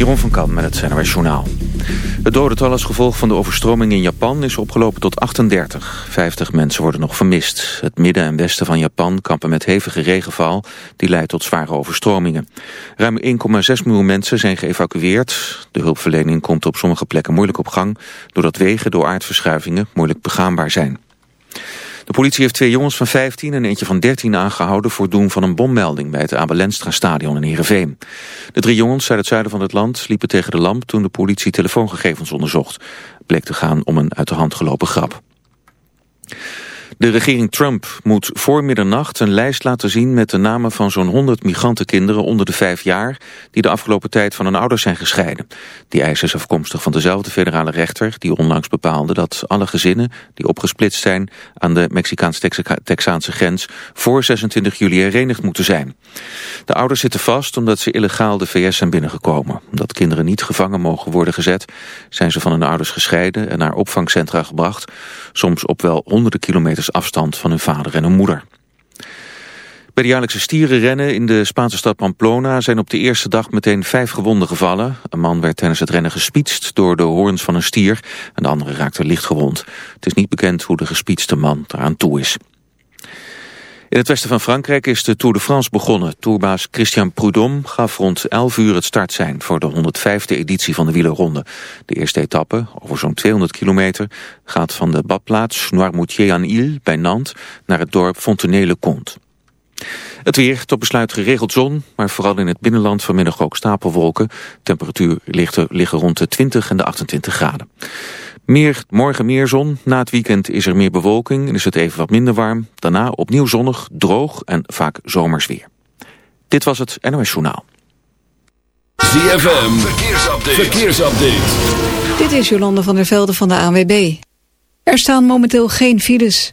Jeroen van Kan met het NRS Journaal. Het dodental als gevolg van de overstroming in Japan is opgelopen tot 38. 50 mensen worden nog vermist. Het midden en westen van Japan kampen met hevige regenval... die leidt tot zware overstromingen. Ruim 1,6 miljoen mensen zijn geëvacueerd. De hulpverlening komt op sommige plekken moeilijk op gang... doordat wegen door aardverschuivingen moeilijk begaanbaar zijn. De politie heeft twee jongens van 15 en eentje van 13 aangehouden... voor doen van een bommelding bij het Abelenstra stadion in Heerenveen. De drie jongens uit het zuiden van het land liepen tegen de lamp... toen de politie telefoongegevens onderzocht. Het bleek te gaan om een uit de hand gelopen grap. De regering Trump moet voor middernacht een lijst laten zien met de namen van zo'n 100 migrantenkinderen onder de vijf jaar die de afgelopen tijd van hun ouders zijn gescheiden. Die eis is afkomstig van dezelfde federale rechter die onlangs bepaalde dat alle gezinnen die opgesplitst zijn aan de Mexicaans-Texaanse grens voor 26 juli herenigd moeten zijn. De ouders zitten vast omdat ze illegaal de VS zijn binnengekomen. Omdat kinderen niet gevangen mogen worden gezet zijn ze van hun ouders gescheiden en naar opvangcentra gebracht, soms op wel honderden kilometers afstand van hun vader en hun moeder. Bij de jaarlijkse stierenrennen in de Spaanse stad Pamplona zijn op de eerste dag meteen vijf gewonden gevallen. Een man werd tijdens het rennen gespietst door de hoorns van een stier en de andere raakte licht gewond. Het is niet bekend hoe de gespietste man eraan toe is. In het westen van Frankrijk is de Tour de France begonnen. Tourbaas Christian Prudhomme gaf rond 11 uur het start zijn voor de 105e editie van de wielerronde. De eerste etappe, over zo'n 200 kilometer, gaat van de badplaats Noirmoutier-en-Ile bij Nantes naar het dorp Fontenay-le-Comte. Het weer, tot besluit geregeld zon, maar vooral in het binnenland vanmiddag ook stapelwolken. Temperatuur ligt liggen rond de 20 en de 28 graden. Meer, morgen meer zon. Na het weekend is er meer bewolking en is het even wat minder warm. Daarna opnieuw zonnig, droog en vaak zomers weer. Dit was het NOS Journaal. ZFM, verkeersupdate. verkeersupdate. Dit is Jolande van der Velde van de ANWB. Er staan momenteel geen files.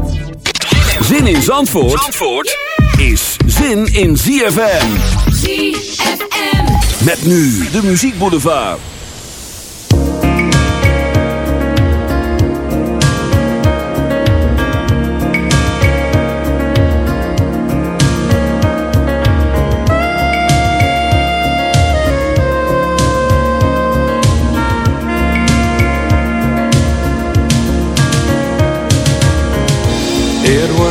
Zin in Zandvoort, Zandvoort is zin in ZFM. ZFM. Met nu de Muziek Boulevard. It was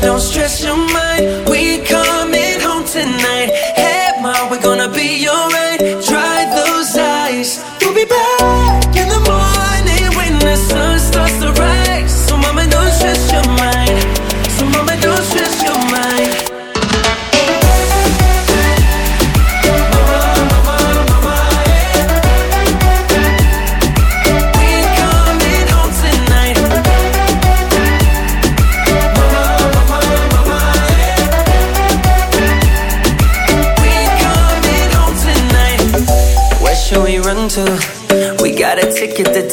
don't stress your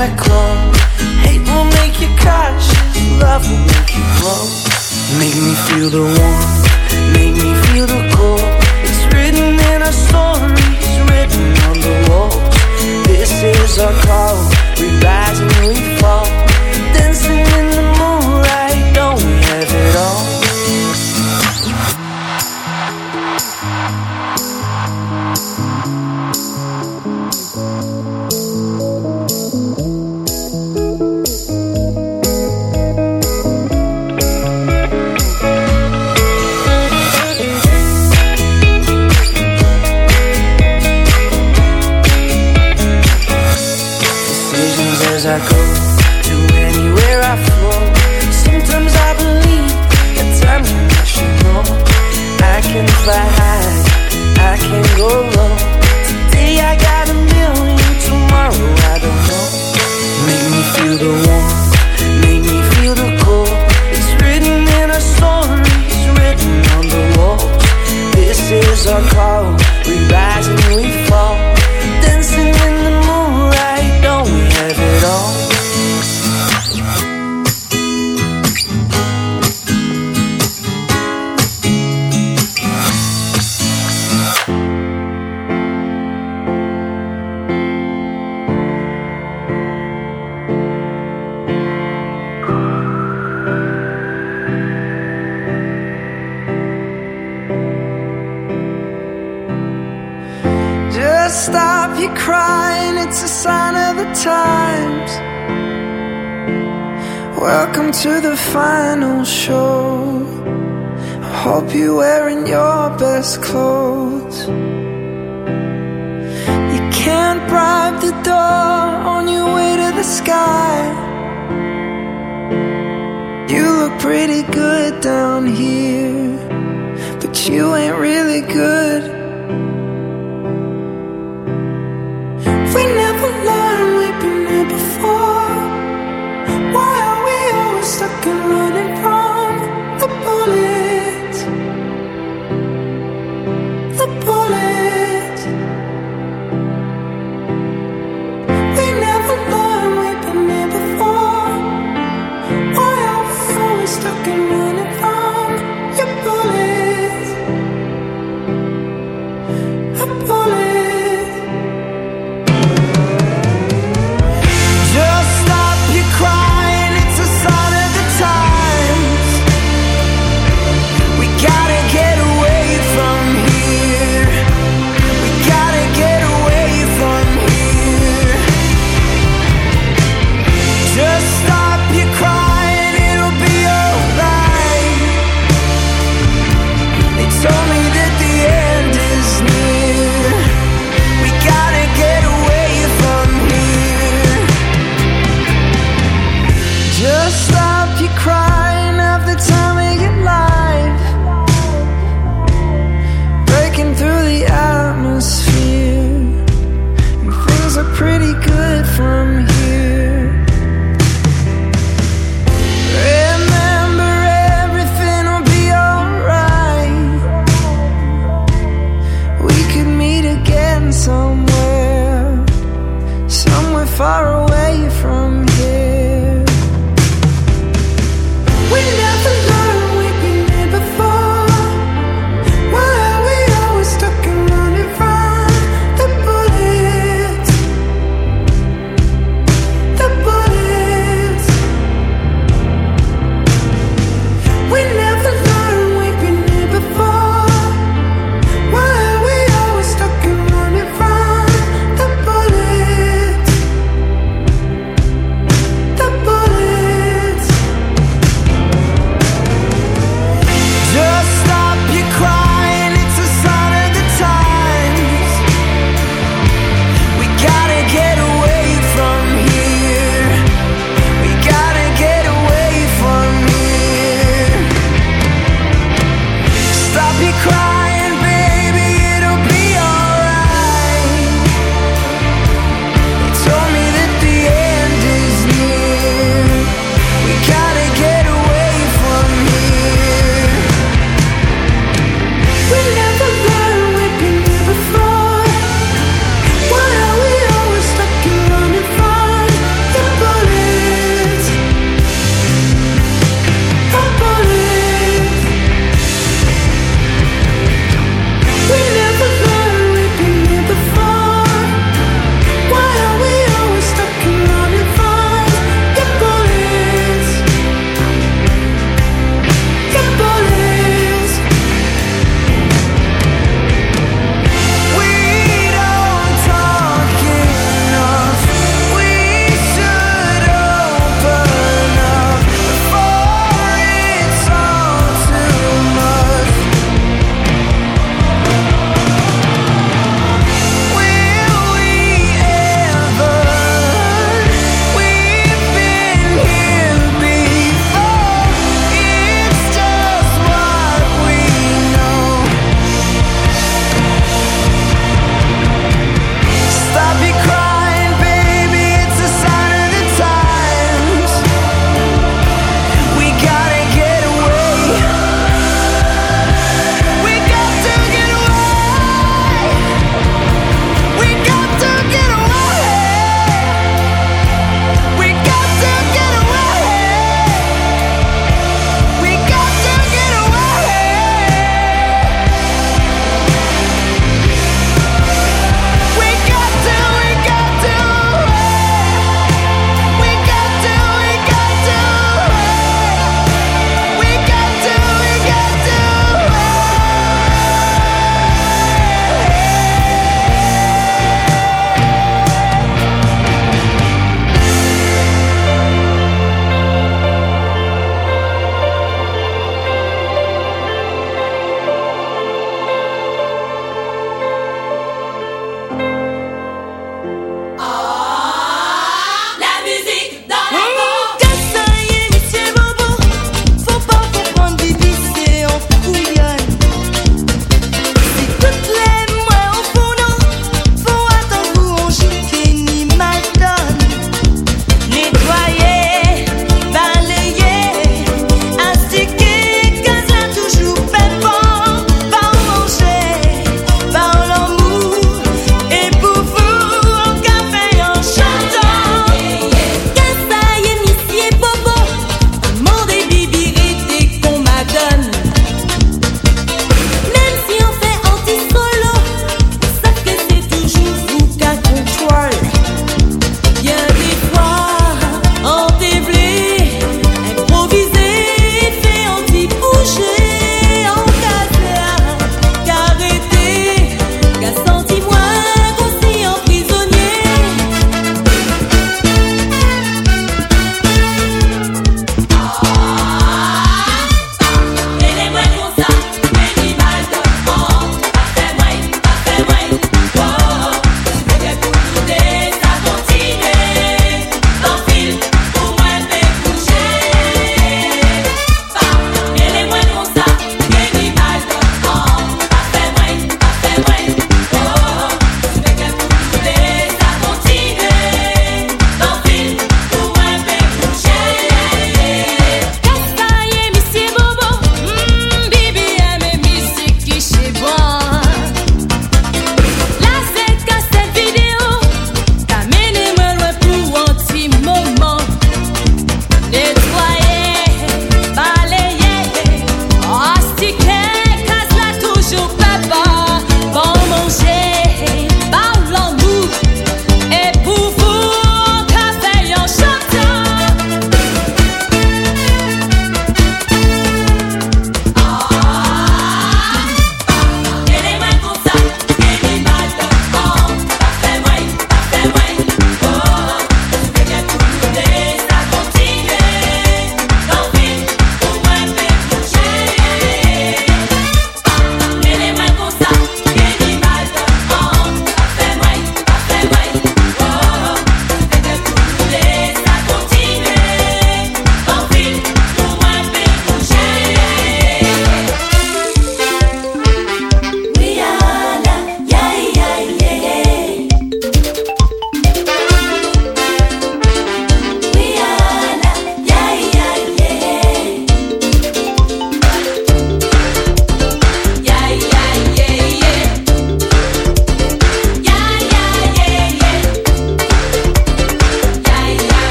cynical. Hate will make you cautious, love will make you grow. Make me feel the warmth, make me feel the cold. It's written in our stories, written on the walls. This is our call, we rise and we fall. you the one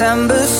December